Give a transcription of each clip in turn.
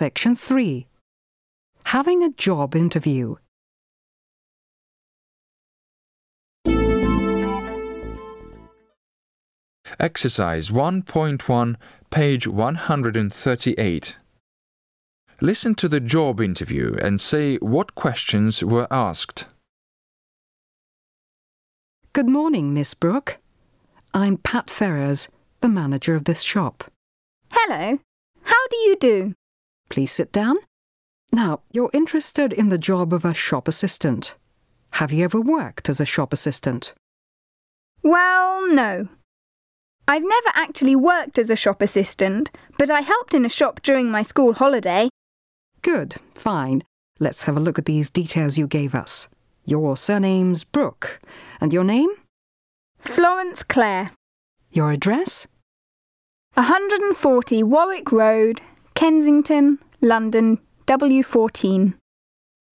Section 3 Having a job interview. Exercise 1.1, page 138. Listen to the job interview and say what questions were asked. Good morning, Miss Brooke. I'm Pat Ferrers, the manager of this shop. Hello. How do you do? Please sit down. Now, you're interested in the job of a shop assistant. Have you ever worked as a shop assistant? Well, no. I've never actually worked as a shop assistant, but I helped in a shop during my school holiday. Good, fine. Let's have a look at these details you gave us. Your surname's Brooke. And your name? Florence Clare. Your address? 140 Warwick Road, Kensington, London, W14.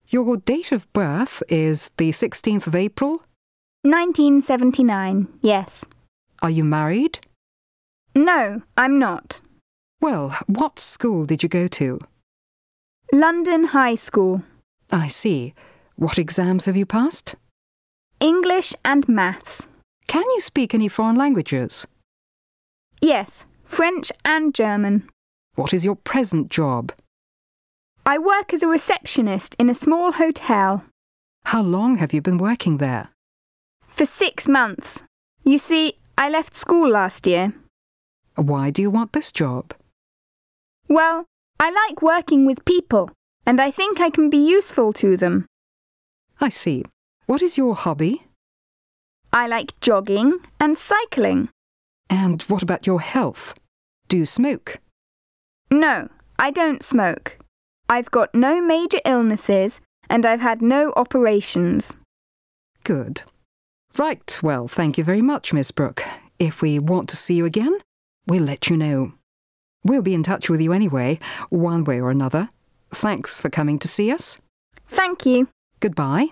Your date of birth is the 16th of April? 1979, yes. Are you married? No, I'm not. Well, what school did you go to? London High School. I see. What exams have you passed? English and Maths. Can you speak any foreign languages? Yes, French and German. What is your present job? I work as a receptionist in a small hotel. How long have you been working there? For six months. You see, I left school last year. Why do you want this job? Well, I like working with people, and I think I can be useful to them. I see. What is your hobby? I like jogging and cycling. And what about your health? Do you smoke? No, I don't smoke. I've got no major illnesses, and I've had no operations. Good. Right, well, thank you very much, Miss Brooke. If we want to see you again, we'll let you know. We'll be in touch with you anyway, one way or another. Thanks for coming to see us. Thank you. Goodbye.